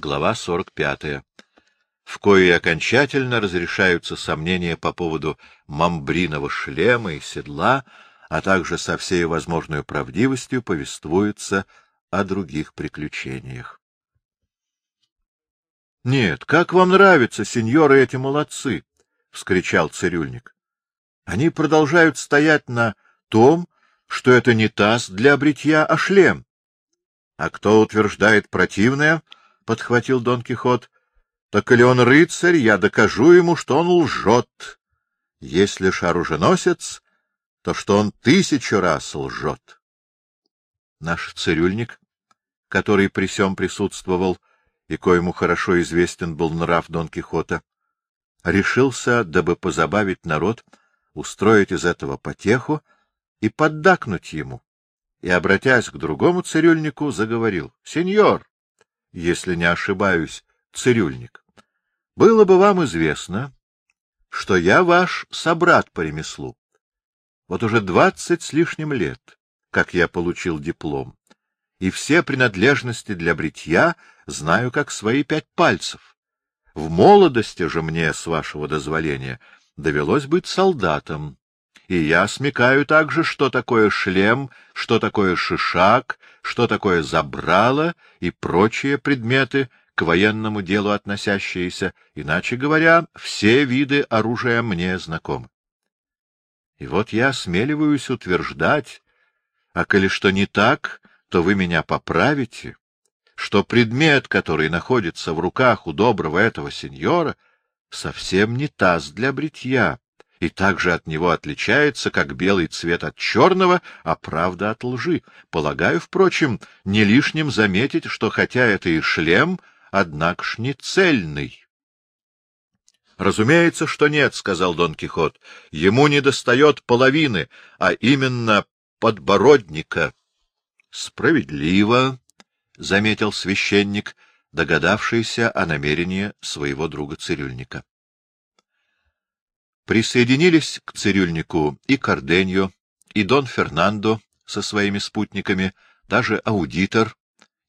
Глава 45. В кое окончательно разрешаются сомнения по поводу мамбриного шлема и седла, а также со всей возможной правдивостью повествуется о других приключениях. — Нет, как вам нравится, сеньоры эти молодцы! — вскричал цирюльник. — Они продолжают стоять на том, что это не таз для бритья, а шлем. — А кто утверждает противное, — подхватил Дон Кихот, — так или он рыцарь, я докажу ему, что он лжет. Если ж оруженосец, то что он тысячу раз лжет. Наш цирюльник, который при сём присутствовал и коему хорошо известен был нрав Дон Кихота, решился, дабы позабавить народ, устроить из этого потеху и поддакнуть ему, и, обратясь к другому цирюльнику, заговорил. — Сеньор, если не ошибаюсь, цирюльник, было бы вам известно, что я ваш собрат по ремеслу. Вот уже двадцать с лишним лет, как я получил диплом, и все принадлежности для бритья знаю как свои пять пальцев. В молодости же мне, с вашего дозволения, довелось быть солдатом, и я смекаю также, что такое шлем, что такое шишак, что такое забрало и прочие предметы, к военному делу относящиеся, иначе говоря, все виды оружия мне знакомы. И вот я осмеливаюсь утверждать, а коли что не так, то вы меня поправите, что предмет, который находится в руках у доброго этого сеньора, совсем не таз для бритья, и также от него отличается, как белый цвет от черного, а правда от лжи. Полагаю, впрочем, не лишним заметить, что хотя это и шлем, однако ж не цельный. — Разумеется, что нет, — сказал Дон Кихот. — Ему недостает половины, а именно подбородника. — Справедливо, — заметил священник, догадавшийся о намерении своего друга-цирюльника. Присоединились к цирюльнику и Карденьо, и Дон Фернандо со своими спутниками, даже аудитор,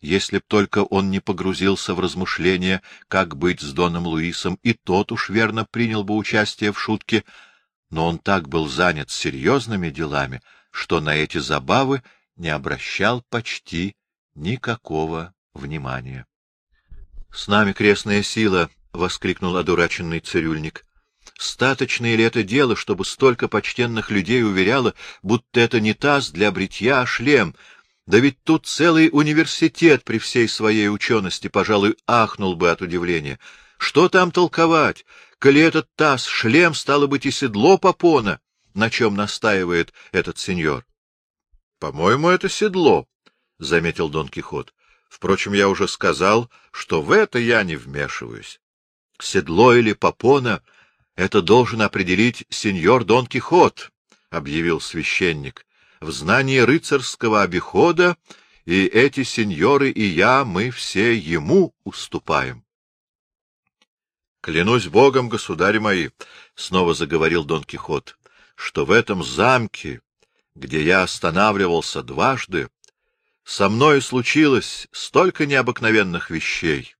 если б только он не погрузился в размышления, как быть с Доном Луисом, и тот уж верно принял бы участие в шутке, но он так был занят серьезными делами, что на эти забавы не обращал почти никакого внимания. — С нами крестная сила! — воскликнул одураченный цирюльник. Статочное ли это дело, чтобы столько почтенных людей уверяло, будто это не таз для бритья, а шлем? Да ведь тут целый университет при всей своей учености, пожалуй, ахнул бы от удивления. Что там толковать? Коли этот таз, шлем, стало быть, и седло попона, на чем настаивает этот сеньор. — По-моему, это седло, — заметил Дон Кихот. — Впрочем, я уже сказал, что в это я не вмешиваюсь. Седло или попона — это должен определить сеньор Дон Кихот, — объявил священник. — В знании рыцарского обихода и эти сеньоры, и я, мы все ему уступаем. — Клянусь Богом, государи мои, — снова заговорил Дон Кихот, — что в этом замке, где я останавливался дважды, со мной случилось столько необыкновенных вещей,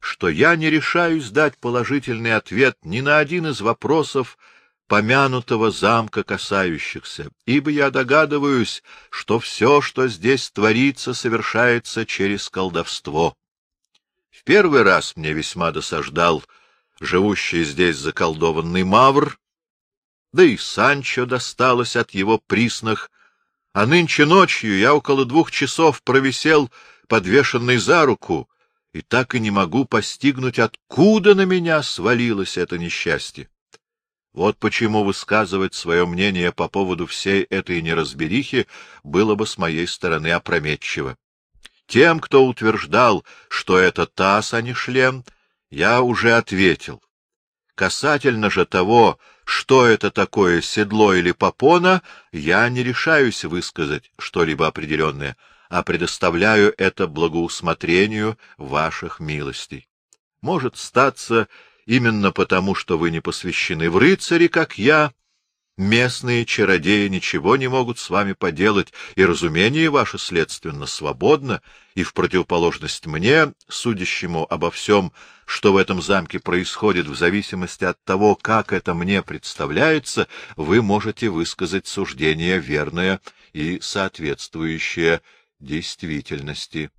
что я не решаюсь дать положительный ответ ни на один из вопросов, помянутого замка касающихся, ибо я догадываюсь, что все, что здесь творится, совершается через колдовство. В первый раз мне весьма досаждал живущий здесь заколдованный Мавр, да и Санчо досталось от его приснах, а нынче ночью я около двух часов провисел, подвешенный за руку, и так и не могу постигнуть, откуда на меня свалилось это несчастье. Вот почему высказывать свое мнение по поводу всей этой неразберихи было бы с моей стороны опрометчиво. Тем, кто утверждал, что это таз, а не шлем, я уже ответил. Касательно же того, что это такое седло или попона, я не решаюсь высказать что-либо определенное — а предоставляю это благоусмотрению ваших милостей. Может статься именно потому, что вы не посвящены в рыцари, как я, Местные чародеи ничего не могут с вами поделать, и разумение ваше, следственно, свободно, и в противоположность мне, судящему обо всем, что в этом замке происходит, в зависимости от того, как это мне представляется, вы можете высказать суждение верное и соответствующее действительности.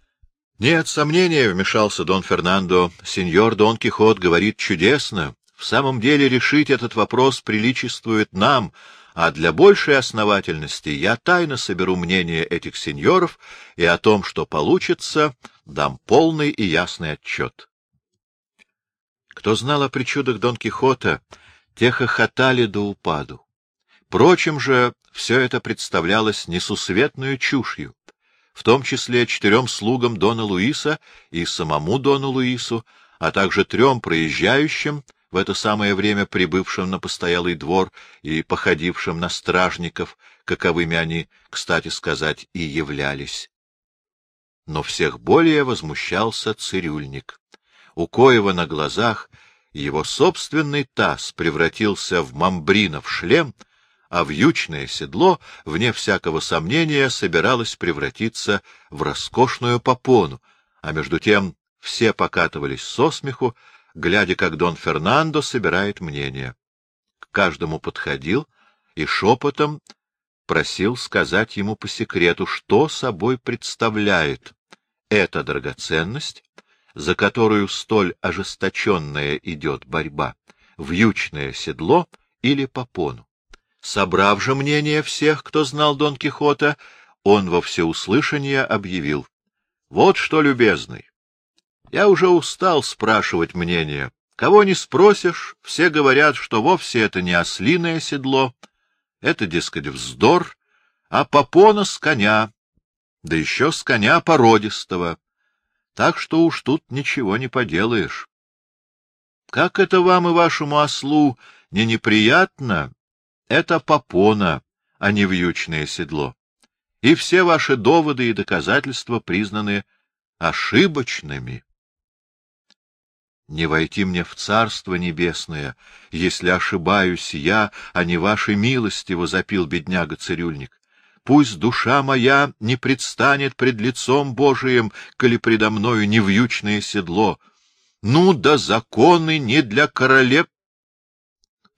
— Нет сомнения, — вмешался Дон Фернандо, — сеньор Дон Кихот говорит чудесно, в самом деле решить этот вопрос приличествует нам, а для большей основательности я тайно соберу мнение этих сеньоров и о том, что получится, дам полный и ясный отчет. Кто знал о причудах Дон Кихота, те хохотали до упаду. Впрочем же, все это представлялось несусветную чушью, в том числе четырем слугам Дона Луиса и самому Дону Луису, а также трем проезжающим, в это самое время прибывшим на постоялый двор и походившим на стражников, каковыми они, кстати сказать, и являлись. Но всех более возмущался цирюльник. У Коева на глазах его собственный таз превратился в мамбринов шлем, а вьючное седло, вне всякого сомнения, собиралось превратиться в роскошную попону, а между тем все покатывались со смеху, глядя, как Дон Фернандо собирает мнение. К каждому подходил и шепотом просил сказать ему по секрету, что собой представляет эта драгоценность, за которую столь ожесточенная идет борьба, вьючное седло или попону. Собрав же мнение всех, кто знал Дон Кихота, он во всеуслышание объявил. — Вот что, любезный, я уже устал спрашивать мнение. Кого не спросишь, все говорят, что вовсе это не ослиное седло, это, дескать, вздор, а попона с коня, да еще с коня породистого. Так что уж тут ничего не поделаешь. Как это вам и вашему ослу не неприятно? Это попона, а не вьючное седло. И все ваши доводы и доказательства признаны ошибочными. Не войти мне в Царство Небесное, если ошибаюсь я, а не вашей милости, — возопил бедняга-цирюльник. Пусть душа моя не предстанет пред лицом Божиим, коли предо мною не вьючное седло. Ну да законы не для королев...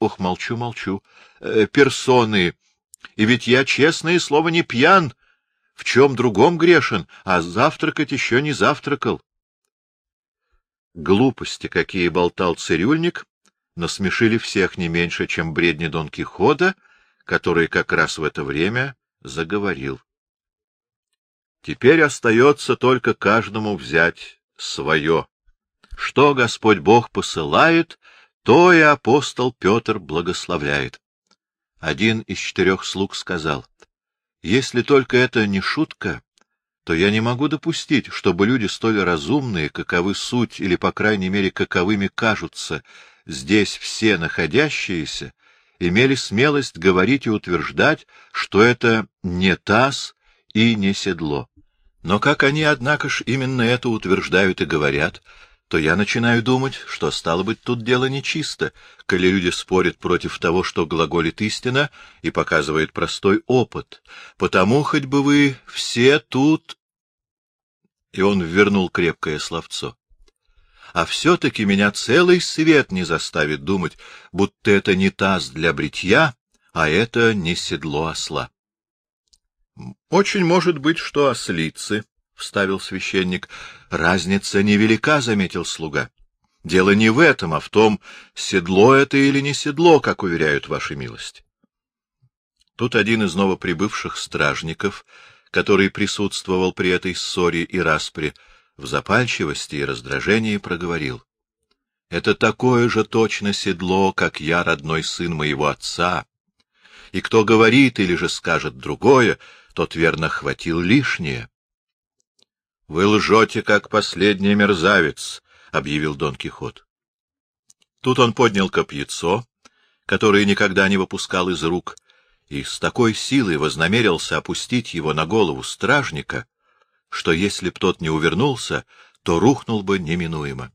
Ох, молчу, молчу. Э, персоны. И ведь я, честное слово, не пьян. В чем другом грешен, а завтракать еще не завтракал. Глупости, какие болтал цирюльник, насмешили всех не меньше, чем бредни Дон Кихота, который как раз в это время заговорил. Теперь остается только каждому взять свое. Что Господь Бог посылает, то и апостол Петр благословляет. Один из четырех слуг сказал, — Если только это не шутка, то я не могу допустить, чтобы люди столь разумные, каковы суть, или, по крайней мере, каковыми кажутся здесь все находящиеся, имели смелость говорить и утверждать, что это не таз и не седло. Но как они, однако ж, именно это утверждают и говорят, то я начинаю думать, что, стало быть, тут дело нечисто, коли люди спорят против того, что глаголит истина и показывает простой опыт. Потому хоть бы вы все тут... И он вернул крепкое словцо. А все-таки меня целый свет не заставит думать, будто это не таз для бритья, а это не седло осла. — Очень может быть, что ослицы, — вставил священник. — Разница невелика, — заметил слуга. — Дело не в этом, а в том, седло это или не седло, как уверяют ваши милости. Тут один из новоприбывших стражников, который присутствовал при этой ссоре и распре, в запальчивости и раздражении проговорил. — Это такое же точно седло, как я, родной сын моего отца. И кто говорит или же скажет другое, тот верно хватил лишнее. — Вы лжете, как последний мерзавец, — объявил Дон Кихот. Тут он поднял копьецо, которое никогда не выпускал из рук, и с такой силой вознамерился опустить его на голову стражника, что если б тот не увернулся, то рухнул бы неминуемо.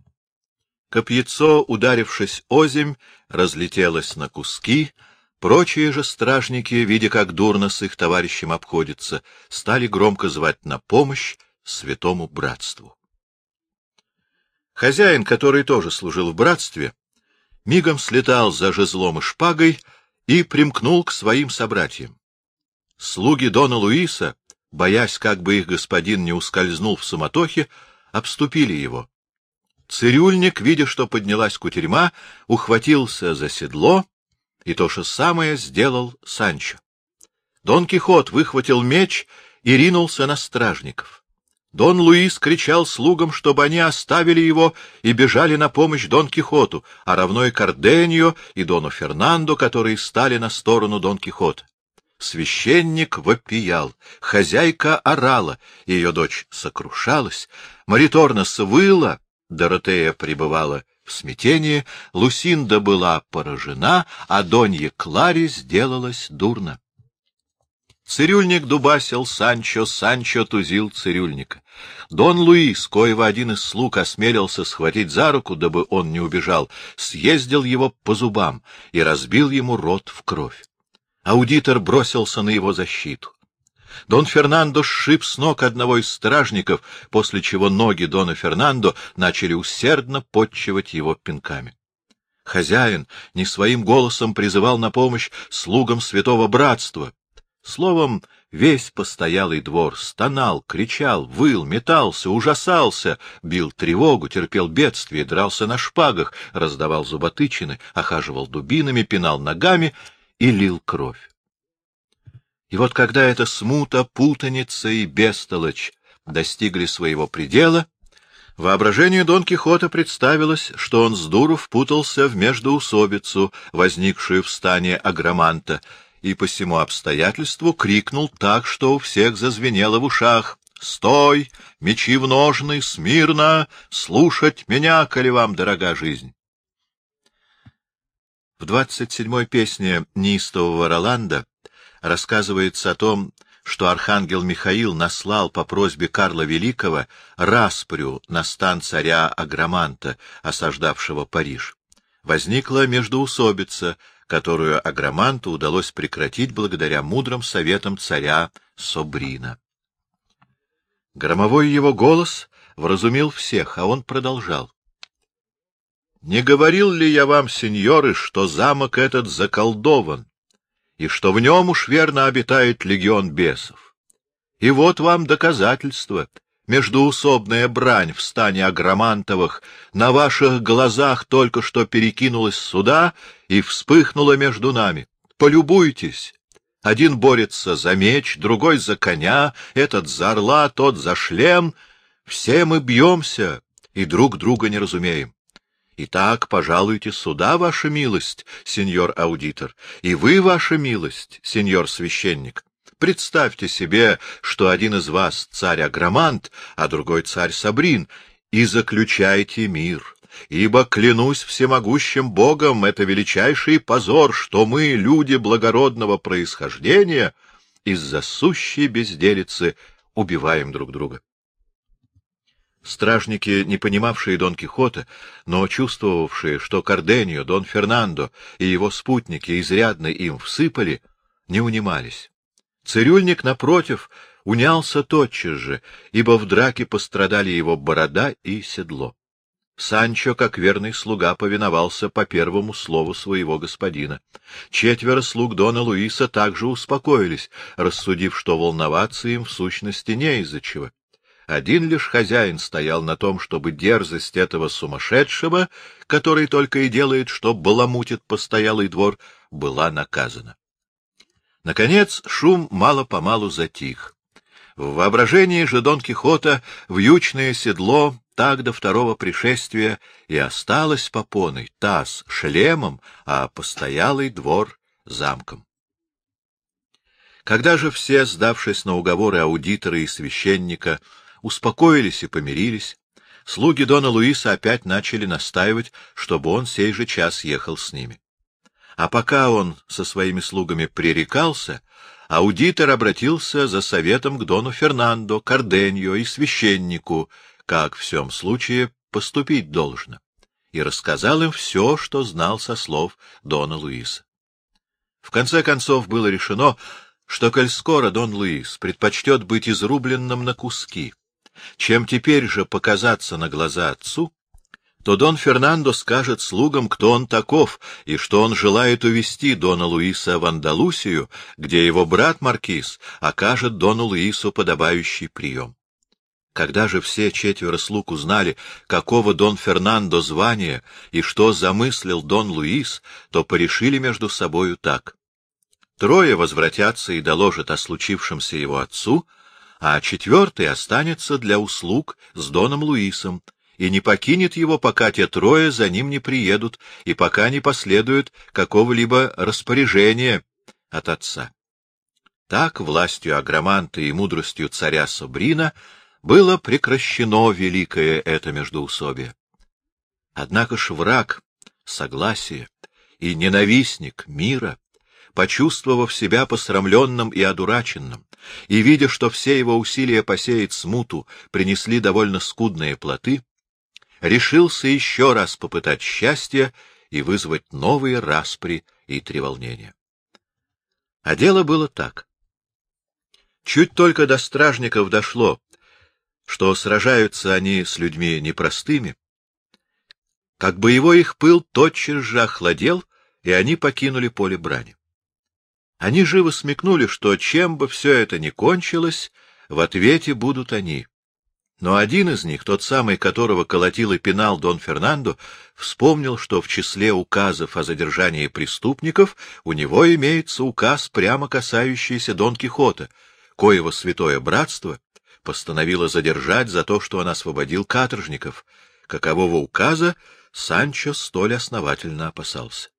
Копьецо, ударившись озимь, разлетелось на куски, Прочие же стражники, видя, как дурно с их товарищем обходится, стали громко звать на помощь святому братству. Хозяин, который тоже служил в братстве, мигом слетал за жезлом и шпагой и примкнул к своим собратьям. Слуги Дона Луиса, боясь, как бы их господин не ускользнул в суматохе, обступили его. Цирюльник, видя, что поднялась кутерьма, ухватился за седло и то же самое сделал Санчо. Дон Кихот выхватил меч и ринулся на стражников. Дон Луис кричал слугам, чтобы они оставили его и бежали на помощь Дон Кихоту, а равно и Карденьо и Дону Фернандо, которые стали на сторону Дон Кихота. Священник вопиял, хозяйка орала, ее дочь сокрушалась, Мариторнос выла, Доротея пребывала в смятении, Лусинда была поражена, а Донье Кларе сделалось дурно. Цирюльник дубасил Санчо, Санчо тузил цирюльника. Дон Луис, коего один из слуг осмелился схватить за руку, дабы он не убежал, съездил его по зубам и разбил ему рот в кровь. Аудитор бросился на его защиту. Дон Фернандо сшиб с ног одного из стражников, после чего ноги Дона Фернандо начали усердно подчивать его пинками. Хозяин не своим голосом призывал на помощь слугам святого братства. Словом, весь постоялый двор стонал, кричал, выл, метался, ужасался, бил тревогу, терпел бедствие, дрался на шпагах, раздавал зуботычины, охаживал дубинами, пинал ногами и лил кровь. И вот когда эта смута, путаница и бестолочь достигли своего предела, воображению Дон Кихота представилось, что он с дуру впутался в междоусобицу, возникшую в стане агроманта, и по всему обстоятельству крикнул так, что у всех зазвенело в ушах. «Стой! Мечи в ножны! Смирно! Слушать меня, коли вам дорога жизнь!» В двадцать седьмой песне неистового Роланда рассказывается о том, что архангел Михаил наслал по просьбе Карла Великого распрю на стан царя Агроманта, осаждавшего Париж. Возникла междоусобица, которую Агроманту удалось прекратить благодаря мудрым советам царя Собрина. Громовой его голос вразумил всех, а он продолжал. — Не говорил ли я вам, сеньоры, что замок этот заколдован? и что в нем уж верно обитает легион бесов. И вот вам доказательство. Междуусобная брань в стане Агромантовых на ваших глазах только что перекинулась сюда и вспыхнула между нами. Полюбуйтесь. Один борется за меч, другой за коня, этот за орла, тот за шлем. Все мы бьемся и друг друга не разумеем. Итак, пожалуйте сюда, ваша милость, сеньор аудитор, и вы, ваша милость, сеньор священник. Представьте себе, что один из вас царь Агромант, а другой царь Сабрин, и заключайте мир. Ибо, клянусь всемогущим Богом, это величайший позор, что мы, люди благородного происхождения, из-за сущей безделицы убиваем друг друга. Стражники, не понимавшие Дон Кихота, но чувствовавшие, что Карденьо, Дон Фернандо и его спутники изрядно им всыпали, не унимались. Цирюльник, напротив, унялся тотчас же, ибо в драке пострадали его борода и седло. Санчо, как верный слуга, повиновался по первому слову своего господина. Четверо слуг Дона Луиса также успокоились, рассудив, что волноваться им в сущности не из-за чего. Один лишь хозяин стоял на том, чтобы дерзость этого сумасшедшего, который только и делает, что баламутит постоялый двор, была наказана. Наконец шум мало-помалу затих. В воображении же Дон Кихота вьючное седло так до второго пришествия и осталось попоной, таз шлемом, а постоялый двор замком. Когда же все, сдавшись на уговоры аудитора и священника, успокоились и помирились, слуги Дона Луиса опять начали настаивать, чтобы он сей же час ехал с ними. А пока он со своими слугами пререкался, аудитор обратился за советом к Дону Фернандо, Карденьо и священнику, как в всем случае поступить должно, и рассказал им все, что знал со слов Дона Луиса. В конце концов было решено, что, коль скоро Дон Луис предпочтет быть изрубленным на куски, чем теперь же показаться на глаза отцу, то Дон Фернандо скажет слугам, кто он таков, и что он желает увести Дона Луиса в Андалусию, где его брат Маркиз окажет Дону Луису подобающий прием. Когда же все четверо слуг узнали, какого Дон Фернандо звания и что замыслил Дон Луис, то порешили между собою так. Трое возвратятся и доложат о случившемся его отцу, а четвертый останется для услуг с Доном Луисом и не покинет его, пока те трое за ним не приедут и пока не последует какого-либо распоряжения от отца. Так, властью Агроманта и мудростью царя Сабрина, было прекращено великое это междоусобие. Однако ж враг согласия и ненавистник мира, почувствовав себя посрамленным и одураченным, и видя, что все его усилия посеять смуту принесли довольно скудные плоды, решился еще раз попытать счастье и вызвать новые распри и треволнения. А дело было так. Чуть только до стражников дошло, что сражаются они с людьми непростыми, как боевой их пыл тотчас же охладел, и они покинули поле брани. Они живо смекнули, что чем бы все это ни кончилось, в ответе будут они. Но один из них, тот самый, которого колотил и пинал Дон Фернандо, вспомнил, что в числе указов о задержании преступников у него имеется указ, прямо касающийся Дон Кихота, коего святое братство постановила задержать за то, что он освободил каторжников, какового указа Санчо столь основательно опасался.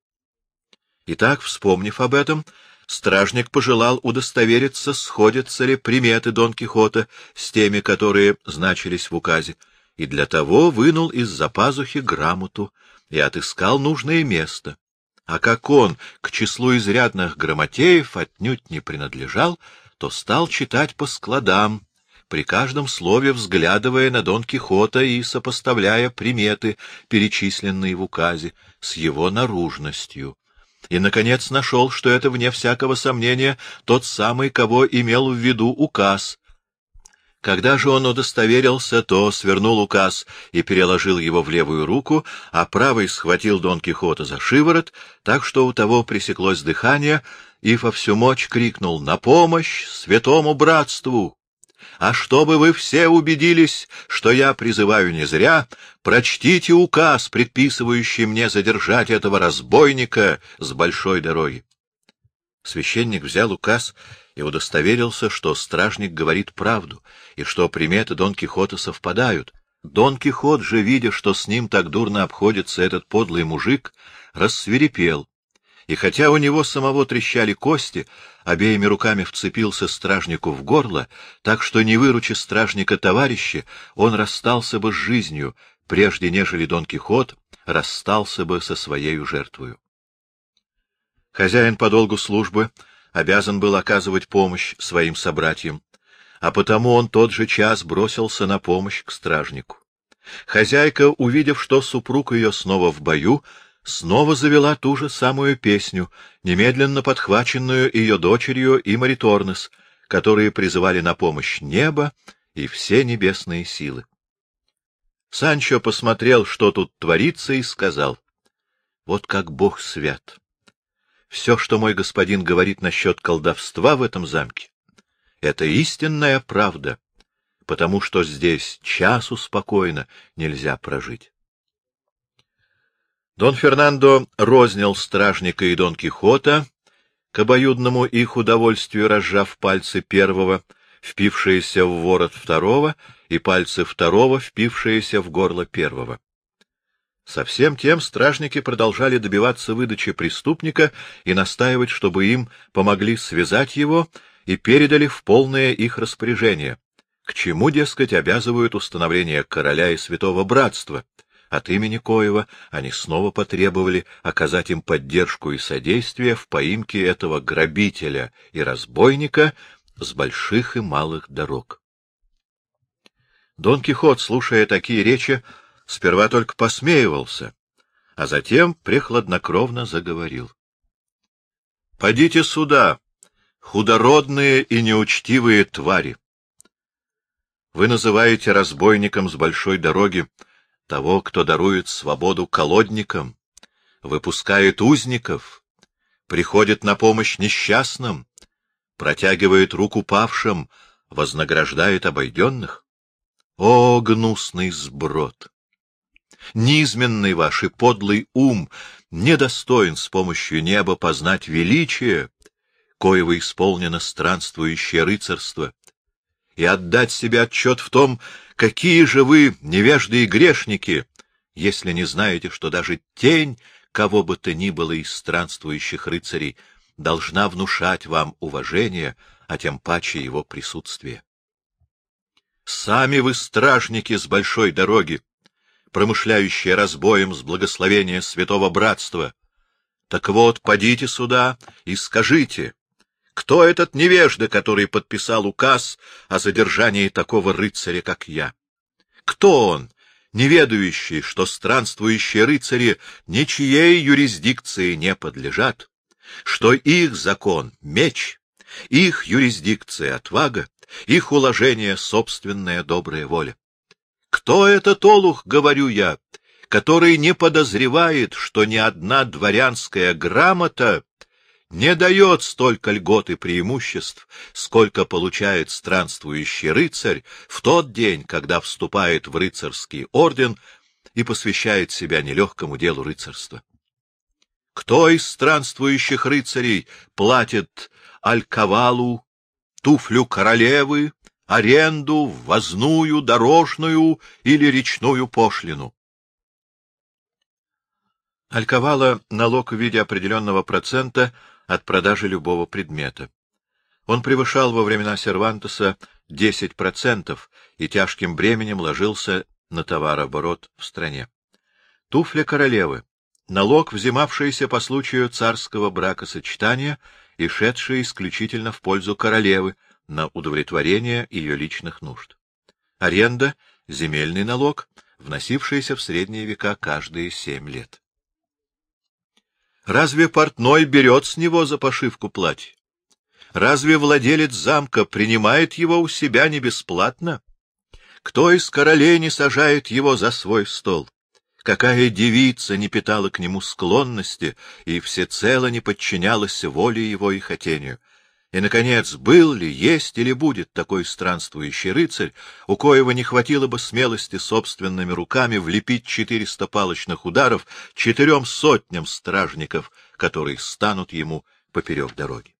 Итак, вспомнив об этом, стражник пожелал удостовериться, сходятся ли приметы Дон Кихота с теми, которые значились в указе, и для того вынул из-за пазухи грамоту и отыскал нужное место. А как он к числу изрядных грамотеев отнюдь не принадлежал, то стал читать по складам, при каждом слове взглядывая на Дон Кихота и сопоставляя приметы, перечисленные в указе, с его наружностью. И, наконец, нашел, что это, вне всякого сомнения, тот самый, кого имел в виду указ. Когда же он удостоверился, то свернул указ и переложил его в левую руку, а правой схватил Дон Кихота за шиворот, так что у того пресеклось дыхание, и во всю мощь крикнул «На помощь святому братству!» А чтобы вы все убедились, что я призываю не зря, прочтите указ, предписывающий мне задержать этого разбойника с большой дороги. Священник взял указ и удостоверился, что стражник говорит правду, и что приметы Дон Кихота совпадают. Дон Кихот же, видя, что с ним так дурно обходится этот подлый мужик, рассверепел и хотя у него самого трещали кости, обеими руками вцепился стражнику в горло, так что, не выручи стражника товарища, он расстался бы с жизнью, прежде нежели Дон Кихот расстался бы со своей жертвою. Хозяин по долгу службы обязан был оказывать помощь своим собратьям, а потому он тот же час бросился на помощь к стражнику. Хозяйка, увидев, что супруг ее снова в бою, снова завела ту же самую песню, немедленно подхваченную ее дочерью и Мариторнес, которые призывали на помощь небо и все небесные силы. Санчо посмотрел, что тут творится, и сказал, — Вот как Бог свят! Все, что мой господин говорит насчет колдовства в этом замке, — это истинная правда, потому что здесь часу спокойно нельзя прожить. Дон Фернандо рознял стражника и Дон Кихота, к обоюдному их удовольствию разжав пальцы первого, впившиеся в ворот второго, и пальцы второго, впившиеся в горло первого. Со всем тем стражники продолжали добиваться выдачи преступника и настаивать, чтобы им помогли связать его и передали в полное их распоряжение, к чему, дескать, обязывают установление короля и святого братства, от имени Коева они снова потребовали оказать им поддержку и содействие в поимке этого грабителя и разбойника с больших и малых дорог. Дон Кихот, слушая такие речи, сперва только посмеивался, а затем прехладнокровно заговорил. Подите сюда, худородные и неучтивые твари. Вы называете разбойником с большой дороги того, кто дарует свободу колодникам, выпускает узников, приходит на помощь несчастным, протягивает руку павшим, вознаграждает обойденных. О, гнусный сброд! Низменный ваш и подлый ум недостоин с помощью неба познать величие, коего исполнено странствующее рыцарство, и отдать себе отчет в том, какие же вы невежды и грешники, если не знаете, что даже тень кого бы то ни было из странствующих рыцарей должна внушать вам уважение, а тем паче его присутствие. Сами вы стражники с большой дороги, промышляющие разбоем с благословения святого братства. Так вот, подите сюда и скажите, кто этот невежда, который подписал указ о задержании такого рыцаря, как я? Кто он, неведающий, что странствующие рыцари ничьей юрисдикции не подлежат, что их закон — меч, их юрисдикция — отвага, их уложение — собственная добрая воля. Кто этот олух, говорю я, который не подозревает, что ни одна дворянская грамота не дает столько льгот и преимуществ, сколько получает странствующий рыцарь в тот день, когда вступает в рыцарский орден и посвящает себя нелегкому делу рыцарства. Кто из странствующих рыцарей платит альковалу, туфлю королевы, аренду, ввозную, дорожную или речную пошлину? Альковала — налог в виде определенного процента от продажи любого предмета. Он превышал во времена Сервантеса 10% и тяжким бременем ложился на товарооборот в стране. Туфля королевы налог, взимавшийся по случаю царского бракосочетания и шедший исключительно в пользу королевы на удовлетворение ее личных нужд. Аренда — земельный налог, вносившийся в средние века каждые семь лет. Разве портной берет с него за пошивку платья? Разве владелец замка принимает его у себя не бесплатно? Кто из королей не сажает его за свой стол? какая девица не питала к нему склонности и всецело не подчинялась воле его и хотению. И, наконец, был ли, есть или будет такой странствующий рыцарь, у коего не хватило бы смелости собственными руками влепить четыреста палочных ударов четырем сотням стражников, которые станут ему поперек дороги?